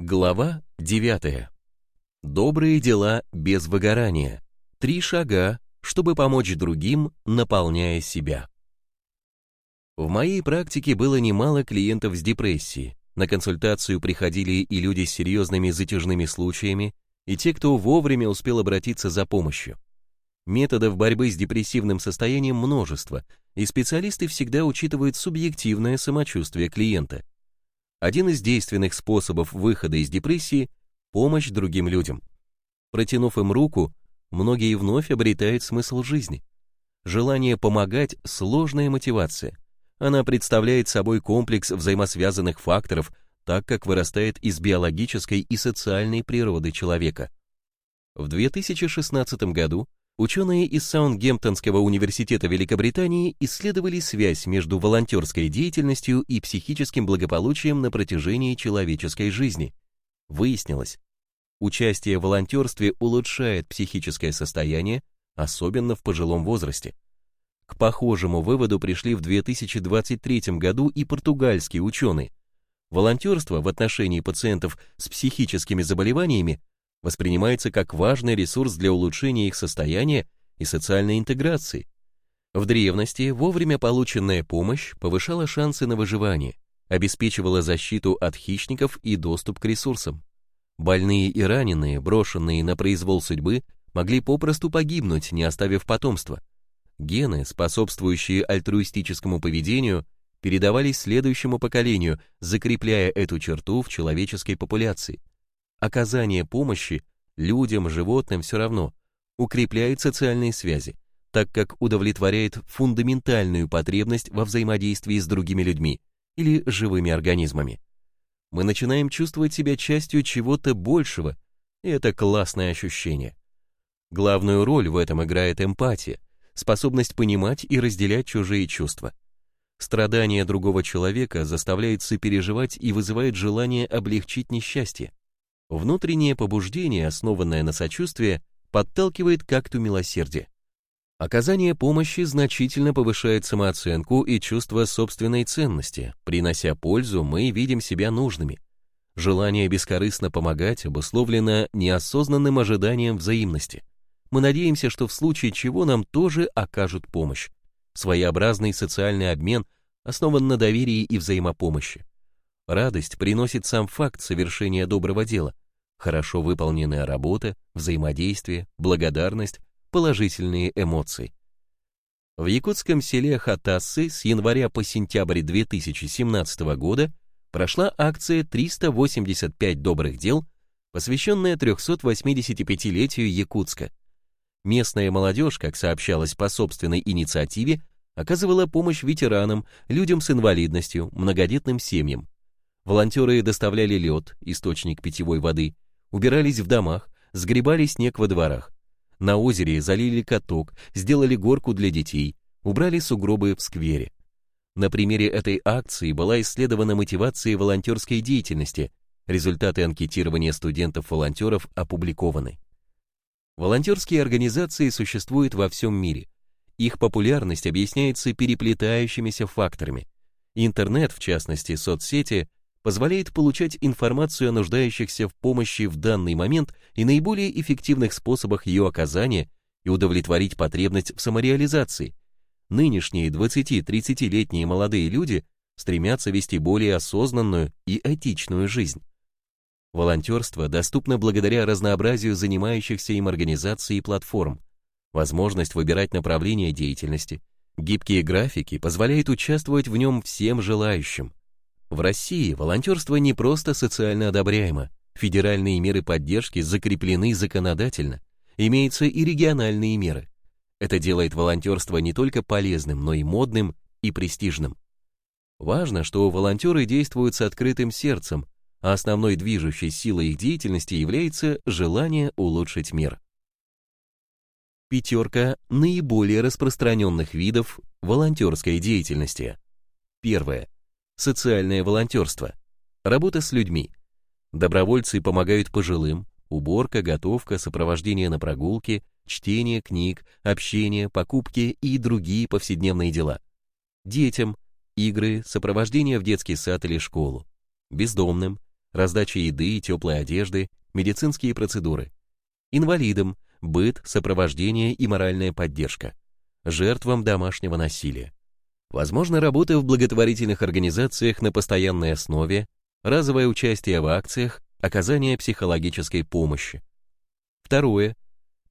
Глава 9. Добрые дела без выгорания. Три шага, чтобы помочь другим, наполняя себя. В моей практике было немало клиентов с депрессией. На консультацию приходили и люди с серьезными затяжными случаями, и те, кто вовремя успел обратиться за помощью. Методов борьбы с депрессивным состоянием множество, и специалисты всегда учитывают субъективное самочувствие клиента – один из действенных способов выхода из депрессии – помощь другим людям. Протянув им руку, многие вновь обретают смысл жизни. Желание помогать – сложная мотивация. Она представляет собой комплекс взаимосвязанных факторов, так как вырастает из биологической и социальной природы человека. В 2016 году Ученые из Саундгемптонского университета Великобритании исследовали связь между волонтерской деятельностью и психическим благополучием на протяжении человеческой жизни. Выяснилось, участие в волонтерстве улучшает психическое состояние, особенно в пожилом возрасте. К похожему выводу пришли в 2023 году и португальские ученые. Волонтерство в отношении пациентов с психическими заболеваниями воспринимается как важный ресурс для улучшения их состояния и социальной интеграции. В древности вовремя полученная помощь повышала шансы на выживание, обеспечивала защиту от хищников и доступ к ресурсам. Больные и раненые, брошенные на произвол судьбы, могли попросту погибнуть, не оставив потомства. Гены, способствующие альтруистическому поведению, передавались следующему поколению, закрепляя эту черту в человеческой популяции. Оказание помощи людям, животным все равно укрепляет социальные связи, так как удовлетворяет фундаментальную потребность во взаимодействии с другими людьми или живыми организмами. Мы начинаем чувствовать себя частью чего-то большего, и это классное ощущение. Главную роль в этом играет эмпатия, способность понимать и разделять чужие чувства. Страдания другого человека заставляет сопереживать и вызывает желание облегчить несчастье. Внутреннее побуждение, основанное на сочувствии, подталкивает к акту милосердия. Оказание помощи значительно повышает самооценку и чувство собственной ценности. Принося пользу, мы видим себя нужными. Желание бескорыстно помогать обусловлено неосознанным ожиданием взаимности. Мы надеемся, что в случае чего нам тоже окажут помощь. Своеобразный социальный обмен основан на доверии и взаимопомощи. Радость приносит сам факт совершения доброго дела, хорошо выполненная работа, взаимодействие, благодарность, положительные эмоции. В якутском селе Хатассы с января по сентябрь 2017 года прошла акция «385 добрых дел», посвященная 385-летию Якутска. Местная молодежь, как сообщалось по собственной инициативе, оказывала помощь ветеранам, людям с инвалидностью, многодетным семьям. Волонтеры доставляли лед, источник питьевой воды, убирались в домах, сгребали снег во дворах. На озере залили каток, сделали горку для детей, убрали сугробы в сквере. На примере этой акции была исследована мотивация волонтерской деятельности, результаты анкетирования студентов-волонтеров опубликованы. Волонтерские организации существуют во всем мире. Их популярность объясняется переплетающимися факторами. Интернет, в частности, соцсети, позволяет получать информацию о нуждающихся в помощи в данный момент и наиболее эффективных способах ее оказания и удовлетворить потребность в самореализации. Нынешние 20-30-летние молодые люди стремятся вести более осознанную и этичную жизнь. Волонтерство доступно благодаря разнообразию занимающихся им организаций и платформ. Возможность выбирать направление деятельности, гибкие графики позволяют участвовать в нем всем желающим. В России волонтерство не просто социально одобряемо, федеральные меры поддержки закреплены законодательно, имеются и региональные меры. Это делает волонтерство не только полезным, но и модным и престижным. Важно, что волонтеры действуют с открытым сердцем, а основной движущей силой их деятельности является желание улучшить мир. Пятерка наиболее распространенных видов волонтерской деятельности. Первое социальное волонтерство, работа с людьми. Добровольцы помогают пожилым, уборка, готовка, сопровождение на прогулке, чтение книг, общение, покупки и другие повседневные дела. Детям, игры, сопровождение в детский сад или школу. Бездомным, раздача еды, теплой одежды, медицинские процедуры. Инвалидам – быт, сопровождение и моральная поддержка. Жертвам домашнего насилия. Возможно, работа в благотворительных организациях на постоянной основе, разовое участие в акциях, оказание психологической помощи. Второе.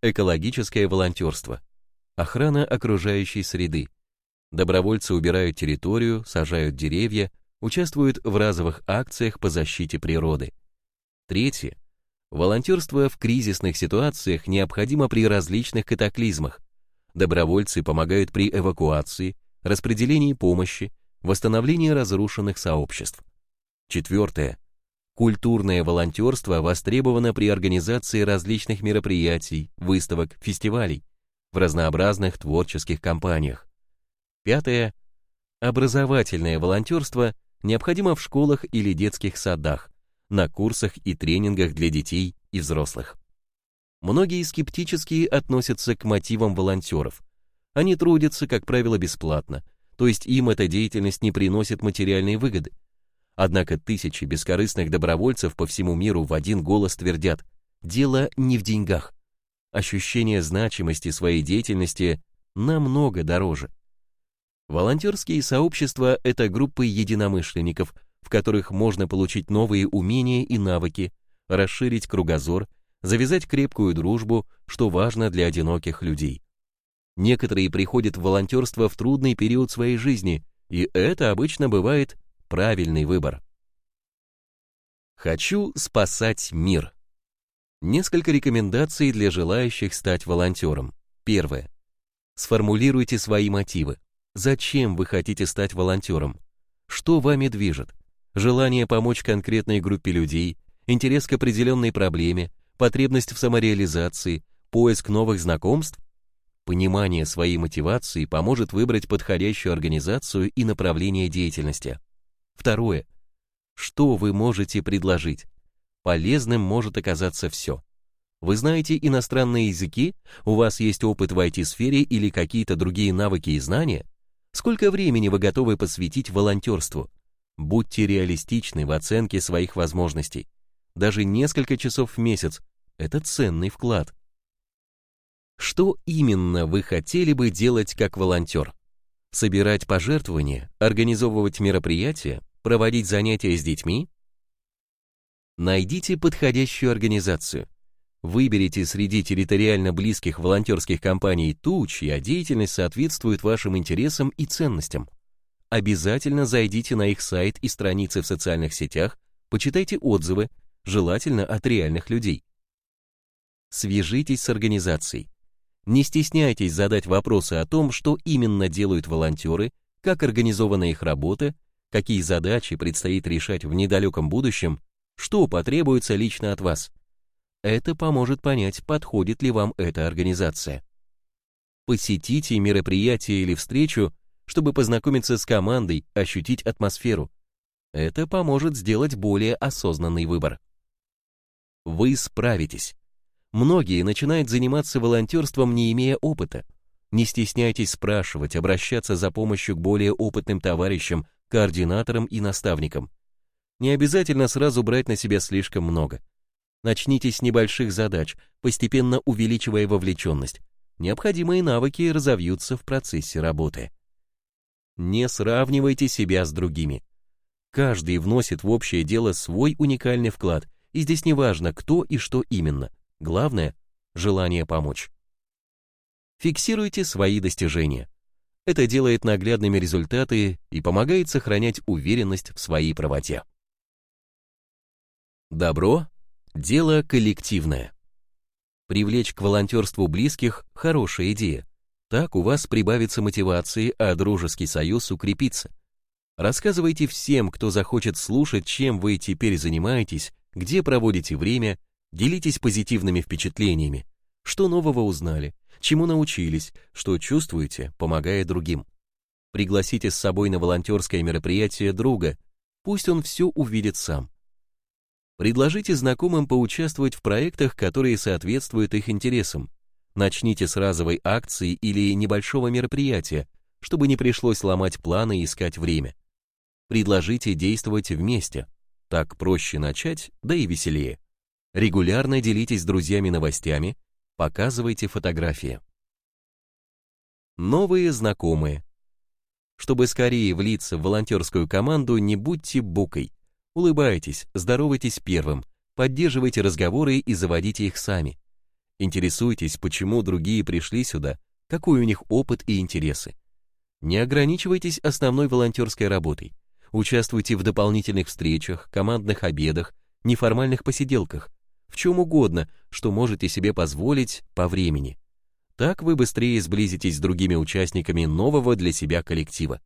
Экологическое волонтерство. Охрана окружающей среды. Добровольцы убирают территорию, сажают деревья, участвуют в разовых акциях по защите природы. Третье. Волонтерство в кризисных ситуациях необходимо при различных катаклизмах. Добровольцы помогают при эвакуации, распределении помощи, восстановлении разрушенных сообществ. Четвертое. Культурное волонтерство востребовано при организации различных мероприятий, выставок, фестивалей в разнообразных творческих компаниях. Пятое. Образовательное волонтерство необходимо в школах или детских садах, на курсах и тренингах для детей и взрослых. Многие скептически относятся к мотивам волонтеров. Они трудятся, как правило, бесплатно, то есть им эта деятельность не приносит материальной выгоды. Однако тысячи бескорыстных добровольцев по всему миру в один голос твердят, дело не в деньгах. Ощущение значимости своей деятельности намного дороже. Волонтерские сообщества – это группы единомышленников, в которых можно получить новые умения и навыки, расширить кругозор, завязать крепкую дружбу, что важно для одиноких людей. Некоторые приходят в волонтерство в трудный период своей жизни, и это обычно бывает правильный выбор. Хочу спасать мир. Несколько рекомендаций для желающих стать волонтером. Первое. Сформулируйте свои мотивы. Зачем вы хотите стать волонтером? Что вами движет? Желание помочь конкретной группе людей, интерес к определенной проблеме, потребность в самореализации, поиск новых знакомств? Понимание своей мотивации поможет выбрать подходящую организацию и направление деятельности. Второе. Что вы можете предложить? Полезным может оказаться все. Вы знаете иностранные языки, у вас есть опыт в IT-сфере или какие-то другие навыки и знания? Сколько времени вы готовы посвятить волонтерству? Будьте реалистичны в оценке своих возможностей. Даже несколько часов в месяц – это ценный вклад. Что именно вы хотели бы делать как волонтер? Собирать пожертвования, организовывать мероприятия, проводить занятия с детьми? Найдите подходящую организацию. Выберите среди территориально близких волонтерских компаний ту, чья деятельность соответствует вашим интересам и ценностям. Обязательно зайдите на их сайт и страницы в социальных сетях, почитайте отзывы, желательно от реальных людей. Свяжитесь с организацией. Не стесняйтесь задать вопросы о том, что именно делают волонтеры, как организована их работа, какие задачи предстоит решать в недалеком будущем, что потребуется лично от вас – это поможет понять, подходит ли вам эта организация. Посетите мероприятие или встречу, чтобы познакомиться с командой, ощутить атмосферу. Это поможет сделать более осознанный выбор. Вы справитесь. Многие начинают заниматься волонтерством, не имея опыта. Не стесняйтесь спрашивать, обращаться за помощью к более опытным товарищам, координаторам и наставникам. Не обязательно сразу брать на себя слишком много. Начните с небольших задач, постепенно увеличивая вовлеченность. Необходимые навыки разовьются в процессе работы. Не сравнивайте себя с другими. Каждый вносит в общее дело свой уникальный вклад, и здесь не важно, кто и что именно. Главное – желание помочь. Фиксируйте свои достижения. Это делает наглядными результаты и помогает сохранять уверенность в своей правоте. Добро Дело коллективное. Привлечь к волонтерству близких – хорошая идея. Так у вас прибавится мотивации, а дружеский союз укрепится. Рассказывайте всем, кто захочет слушать, чем вы теперь занимаетесь, где проводите время, делитесь позитивными впечатлениями, что нового узнали, чему научились, что чувствуете, помогая другим. Пригласите с собой на волонтерское мероприятие друга, пусть он все увидит сам. Предложите знакомым поучаствовать в проектах, которые соответствуют их интересам. Начните с разовой акции или небольшого мероприятия, чтобы не пришлось ломать планы и искать время. Предложите действовать вместе. Так проще начать, да и веселее. Регулярно делитесь с друзьями новостями, показывайте фотографии. Новые знакомые. Чтобы скорее влиться в волонтерскую команду, не будьте букой. Улыбайтесь, здоровайтесь первым, поддерживайте разговоры и заводите их сами. Интересуйтесь, почему другие пришли сюда, какой у них опыт и интересы. Не ограничивайтесь основной волонтерской работой. Участвуйте в дополнительных встречах, командных обедах, неформальных посиделках, в чем угодно, что можете себе позволить по времени. Так вы быстрее сблизитесь с другими участниками нового для себя коллектива.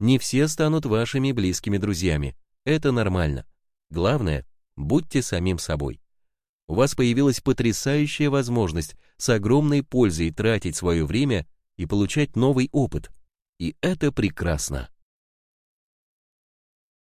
Не все станут вашими близкими друзьями. Это нормально. Главное, будьте самим собой. У вас появилась потрясающая возможность с огромной пользой тратить свое время и получать новый опыт. И это прекрасно.